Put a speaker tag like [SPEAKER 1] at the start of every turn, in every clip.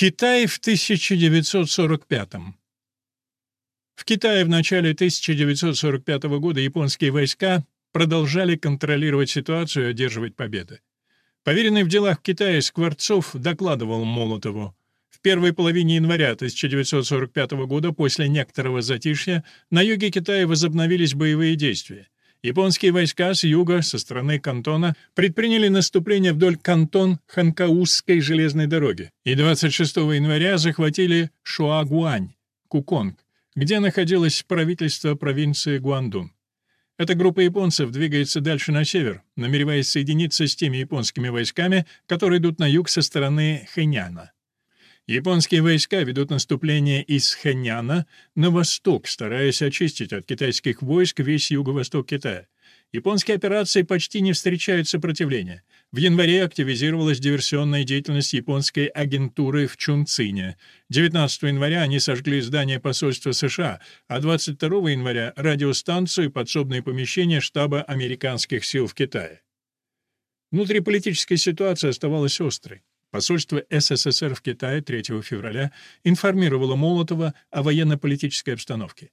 [SPEAKER 1] Китай в 1945 В Китае в начале 1945 года японские войска продолжали контролировать ситуацию и одерживать победы. Поверенный в делах в Китае Скворцов докладывал Молотову. В первой половине января 1945 года, после некоторого затишья, на юге Китая возобновились боевые действия. Японские войска с юга, со стороны Кантона, предприняли наступление вдоль Кантон-Ханкаузской железной дороги и 26 января захватили Шуагуань, Куконг, где находилось правительство провинции Гуандун. Эта группа японцев двигается дальше на север, намереваясь соединиться с теми японскими войсками, которые идут на юг со стороны Хэняна. Японские войска ведут наступление из Хэняна на восток, стараясь очистить от китайских войск весь юго-восток Китая. Японские операции почти не встречают сопротивления. В январе активизировалась диверсионная деятельность японской агентуры в Чунцине. 19 января они сожгли здание посольства США, а 22 января — радиостанцию и подсобные помещения штаба американских сил в Китае. Внутриполитическая ситуация оставалась острой. Посольство СССР в Китае 3 февраля информировало Молотова о военно-политической обстановке.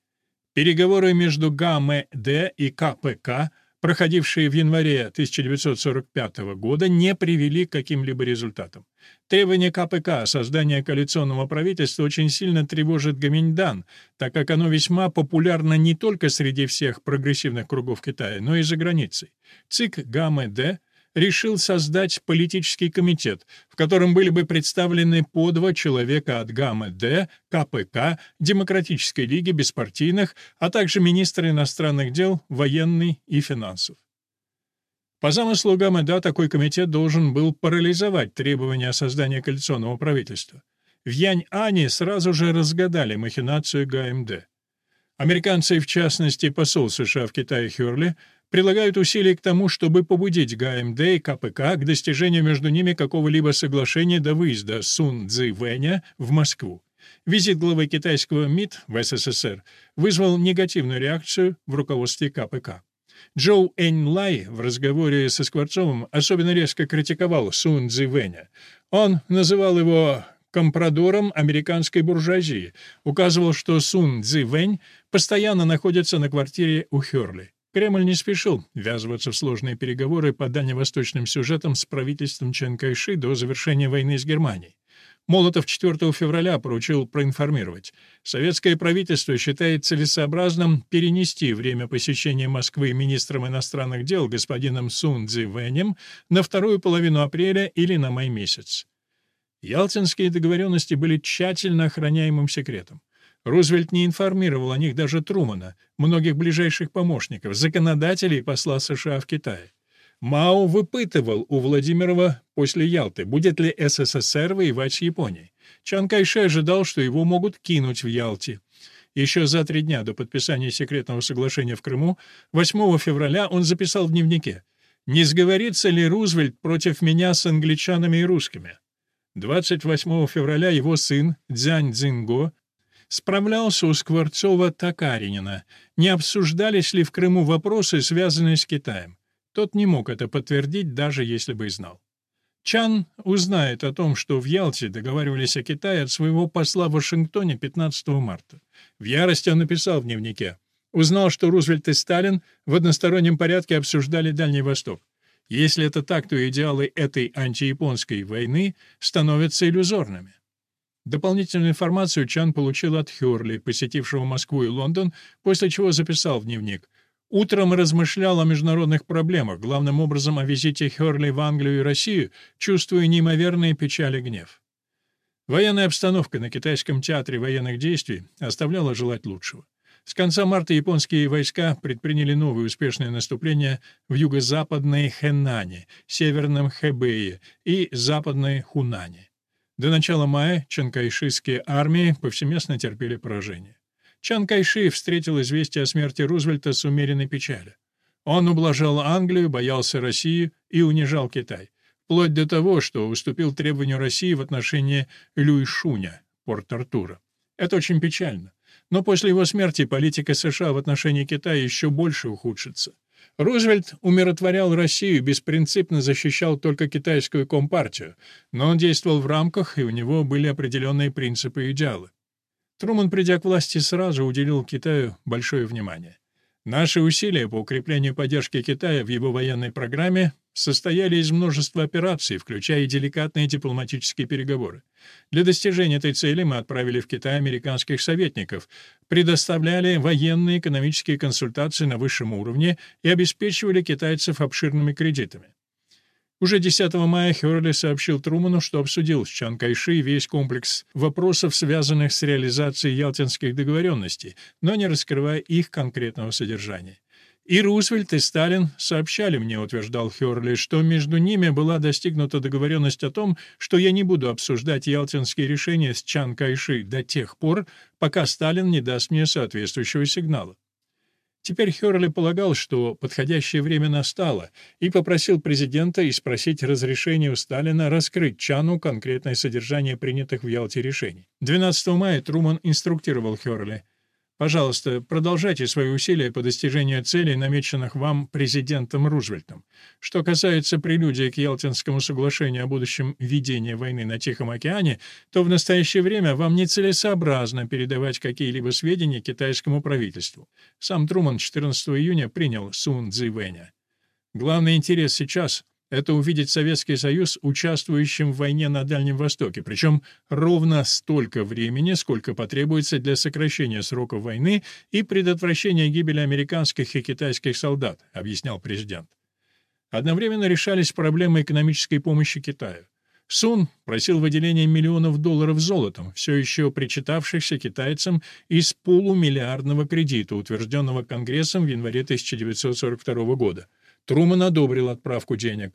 [SPEAKER 1] Переговоры между ГАМЭД и КПК, проходившие в январе 1945 года, не привели к каким-либо результатам. Требование КПК о создании коалиционного правительства очень сильно тревожит Гаминьдан, так как оно весьма популярно не только среди всех прогрессивных кругов Китая, но и за границей. ЦИК ГАМЭД решил создать политический комитет, в котором были бы представлены по два человека от ГАМЭ-Д, КПК, Демократической лиги беспартийных, а также министры иностранных дел, военный и финансов. По замыслу ГАМЭ-Д такой комитет должен был парализовать требования о создании коалиционного правительства. В Янь-Ане сразу же разгадали махинацию ГАМД. Американцы, в частности посол США в Китае Хёрли, прилагают усилия к тому, чтобы побудить ГАМД и КПК к достижению между ними какого-либо соглашения до выезда Сун Цзи Вэня в Москву. Визит главы китайского МИД в СССР вызвал негативную реакцию в руководстве КПК. Джоу Энь Лай в разговоре со Скворцовым особенно резко критиковал Сун Цзи Вэня. Он называл его компрадором американской буржуазии, указывал, что Сун Цзи Вэнь постоянно находится на квартире у Хёрли. Кремль не спешил ввязываться в сложные переговоры по дальневосточным сюжетам с правительством Чен Кайши до завершения войны с Германией. Молотов 4 февраля поручил проинформировать. Советское правительство считает целесообразным перенести время посещения Москвы министром иностранных дел господином Сун Цзи Вэнем на вторую половину апреля или на май месяц. Ялтинские договоренности были тщательно охраняемым секретом. Рузвельт не информировал о них даже Трумана, многих ближайших помощников, законодателей и посла США в Китае. Мао выпытывал у Владимирова после Ялты, будет ли СССР воевать с Японией. Чан Кайши ожидал, что его могут кинуть в Ялте. Еще за три дня до подписания секретного соглашения в Крыму, 8 февраля он записал в дневнике «Не сговорится ли Рузвельт против меня с англичанами и русскими?» 28 февраля его сын Дзянь Цзинго справлялся у Скворцова-Токаринина, не обсуждались ли в Крыму вопросы, связанные с Китаем. Тот не мог это подтвердить, даже если бы знал. Чан узнает о том, что в Ялте договаривались о Китае от своего посла в Вашингтоне 15 марта. В ярости он написал в дневнике. Узнал, что Рузвельт и Сталин в одностороннем порядке обсуждали Дальний Восток. Если это так, то идеалы этой антияпонской войны становятся иллюзорными. Дополнительную информацию Чан получил от Хёрли, посетившего Москву и Лондон, после чего записал в дневник. Утром размышлял о международных проблемах, главным образом о визите Хёрли в Англию и Россию, чувствуя неимоверные печали и гнев. Военная обстановка на китайском театре военных действий оставляла желать лучшего. С конца марта японские войска предприняли новые успешные наступления в юго-западной Хэнане, северном Хэбэе и западной Хунане. До начала мая чанкайшистские армии повсеместно терпели поражение. Чан Кайши встретил известие о смерти Рузвельта с умеренной печалью. Он ублажал Англию, боялся России и унижал Китай, вплоть до того, что уступил требованию России в отношении Люйшуня, Порт-Артура. Это очень печально. Но после его смерти политика США в отношении Китая еще больше ухудшится. Рузвельт умиротворял Россию, беспринципно защищал только китайскую компартию, но он действовал в рамках, и у него были определенные принципы и идеалы. Труман, придя к власти, сразу уделил Китаю большое внимание. Наши усилия по укреплению поддержки Китая в его военной программе состояли из множества операций, включая и деликатные дипломатические переговоры. Для достижения этой цели мы отправили в Китай американских советников, предоставляли военные и экономические консультации на высшем уровне и обеспечивали китайцев обширными кредитами. Уже 10 мая Хёрли сообщил Труману, что обсудил с Чан Кайши весь комплекс вопросов, связанных с реализацией ялтинских договоренностей, но не раскрывая их конкретного содержания. И Рузвельт, и Сталин сообщали мне, утверждал Хёрли, что между ними была достигнута договоренность о том, что я не буду обсуждать ялтинские решения с Чан Кайши до тех пор, пока Сталин не даст мне соответствующего сигнала. Теперь Хёрли полагал, что подходящее время настало, и попросил президента и спросить разрешения у Сталина раскрыть Чану конкретное содержание принятых в Ялте решений. 12 мая Труман инструктировал Хёрли — Пожалуйста, продолжайте свои усилия по достижению целей, намеченных вам президентом Рузвельтом. Что касается прелюдии к Ялтинскому соглашению о будущем ведении войны на Тихом океане, то в настоящее время вам нецелесообразно передавать какие-либо сведения китайскому правительству. Сам Труман 14 июня принял Сун Цзивэня. Главный интерес сейчас — это увидеть Советский Союз участвующим в войне на Дальнем Востоке, причем ровно столько времени, сколько потребуется для сокращения срока войны и предотвращения гибели американских и китайских солдат, объяснял президент. Одновременно решались проблемы экономической помощи Китаю. Сун просил выделения миллионов долларов золотом, все еще причитавшихся китайцам из полумиллиардного кредита, утвержденного Конгрессом в январе 1942 года. Труман одобрил отправку денег.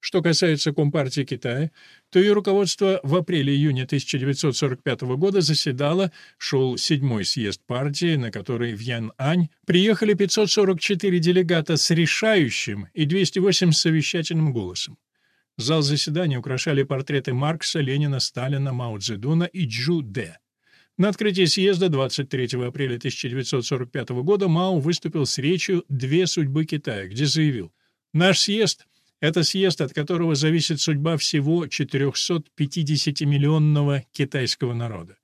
[SPEAKER 1] Что касается Компартии Китая, то ее руководство в апреле-июне 1945 года заседало, шел седьмой съезд партии, на который в Ян-Ань приехали 544 делегата с решающим и 208 с совещательным голосом. Зал заседания украшали портреты Маркса, Ленина, Сталина, Мао Цзэдуна и Джу Дэ. На открытии съезда 23 апреля 1945 года Мао выступил с речью «Две судьбы Китая», где заявил «Наш съезд — это съезд, от которого зависит судьба всего 450-миллионного китайского народа.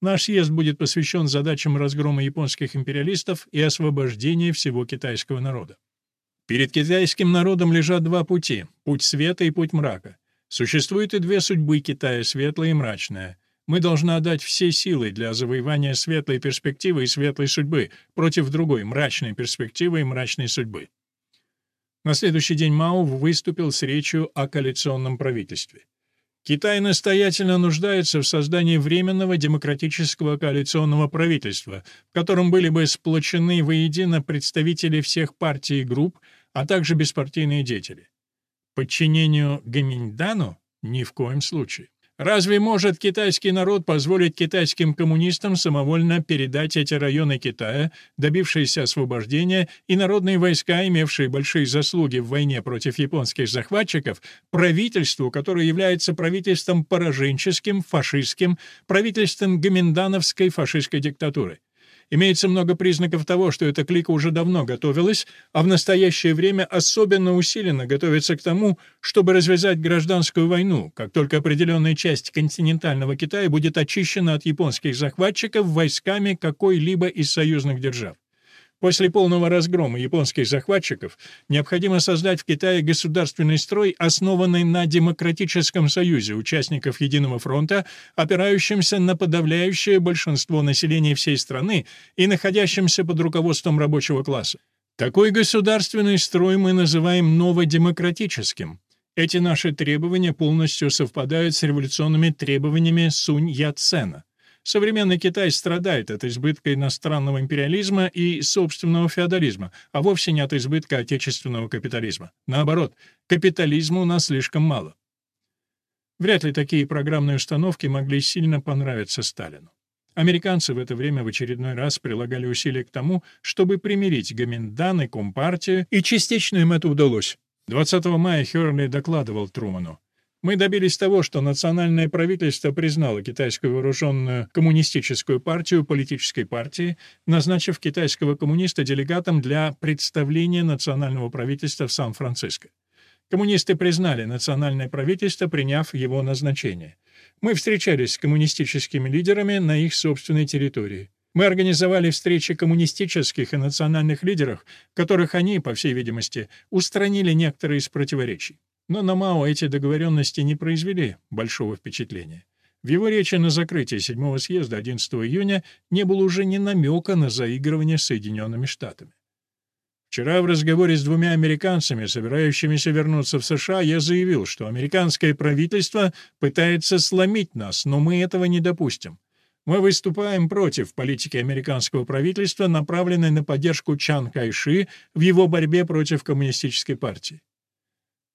[SPEAKER 1] Наш съезд будет посвящен задачам разгрома японских империалистов и освобождения всего китайского народа. Перед китайским народом лежат два пути — путь света и путь мрака. Существуют и две судьбы Китая — светлая и мрачная — мы должны отдать все силы для завоевания светлой перспективы и светлой судьбы против другой мрачной перспективы и мрачной судьбы. На следующий день Мао выступил с речью о коалиционном правительстве. Китай настоятельно нуждается в создании временного демократического коалиционного правительства, в котором были бы сплочены воедино представители всех партий и групп, а также беспартийные деятели. Подчинению Гаминьдану ни в коем случае. Разве может китайский народ позволить китайским коммунистам самовольно передать эти районы Китая, добившиеся освобождения, и народные войска, имевшие большие заслуги в войне против японских захватчиков, правительству, которое является правительством пораженческим, фашистским, правительством гоминдановской фашистской диктатуры? Имеется много признаков того, что эта клика уже давно готовилась, а в настоящее время особенно усиленно готовится к тому, чтобы развязать гражданскую войну, как только определенная часть континентального Китая будет очищена от японских захватчиков войсками какой-либо из союзных держав. После полного разгрома японских захватчиков необходимо создать в Китае государственный строй, основанный на демократическом союзе участников Единого фронта, опирающемся на подавляющее большинство населения всей страны и находящемся под руководством рабочего класса. Такой государственный строй мы называем новодемократическим. Эти наши требования полностью совпадают с революционными требованиями Сунь Яцена. Современный Китай страдает от избытка иностранного империализма и собственного феодализма, а вовсе не от избытка отечественного капитализма. Наоборот, капитализма у нас слишком мало. Вряд ли такие программные установки могли сильно понравиться Сталину. Американцы в это время в очередной раз прилагали усилия к тому, чтобы примирить Гоминдан и Компартию, и частично им это удалось. 20 мая Херли докладывал Труману. Мы добились того, что национальное правительство признало китайскую вооруженную коммунистическую партию политической партией, назначив китайского коммуниста делегатом для представления национального правительства в Сан-Франциско. Коммунисты признали национальное правительство, приняв его назначение. Мы встречались с коммунистическими лидерами на их собственной территории. Мы организовали встречи коммунистических и национальных лидеров, которых они, по всей видимости, устранили некоторые из противоречий. Но на Мао эти договоренности не произвели большого впечатления. В его речи на закрытии седьмого съезда 11 июня не было уже ни намека на заигрывание с Соединенными Штатами. Вчера в разговоре с двумя американцами, собирающимися вернуться в США, я заявил, что американское правительство пытается сломить нас, но мы этого не допустим. Мы выступаем против политики американского правительства, направленной на поддержку Чан Кайши в его борьбе против коммунистической партии.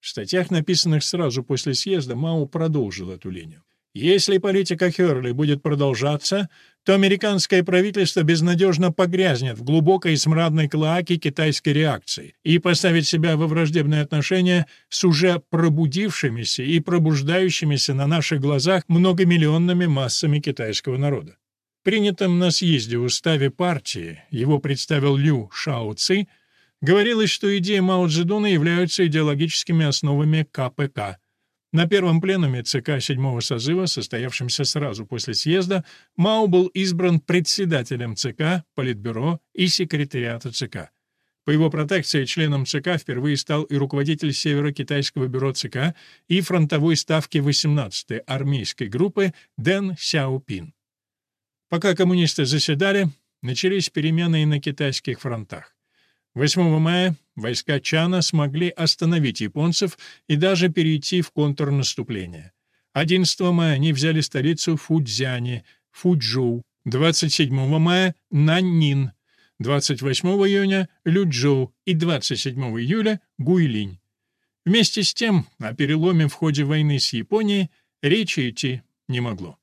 [SPEAKER 1] В статьях, написанных сразу после съезда, Мао продолжил эту линию. Если политика Херли будет продолжаться, то американское правительство безнадежно погрязнет в глубокой и смрадной клоаке китайской реакции и поставит себя во враждебные отношения с уже пробудившимися и пробуждающимися на наших глазах многомиллионными массами китайского народа. Принятым на съезде уставе партии, его представил Лю Шао Ци, Говорилось, что идеи Мао Цзэдуна являются идеологическими основами КПК. На первом пленуме ЦК седьмого созыва, состоявшемся сразу после съезда, Мао был избран председателем ЦК, Политбюро и секретариата ЦК. По его протекции членом ЦК впервые стал и руководитель Северо-Китайского бюро ЦК и фронтовой ставки 18-й армейской группы Дэн Сяопин. Пока коммунисты заседали, начались перемены и на китайских фронтах. 8 мая войска Чана смогли остановить японцев и даже перейти в контрнаступление. 11 мая они взяли столицу Фудзяни, Фуджоу, 27 мая — Наннин, 28 июня — Люджоу и 27 июля — Гуйлинь. Вместе с тем, о переломе в ходе войны с Японией речи идти не могло.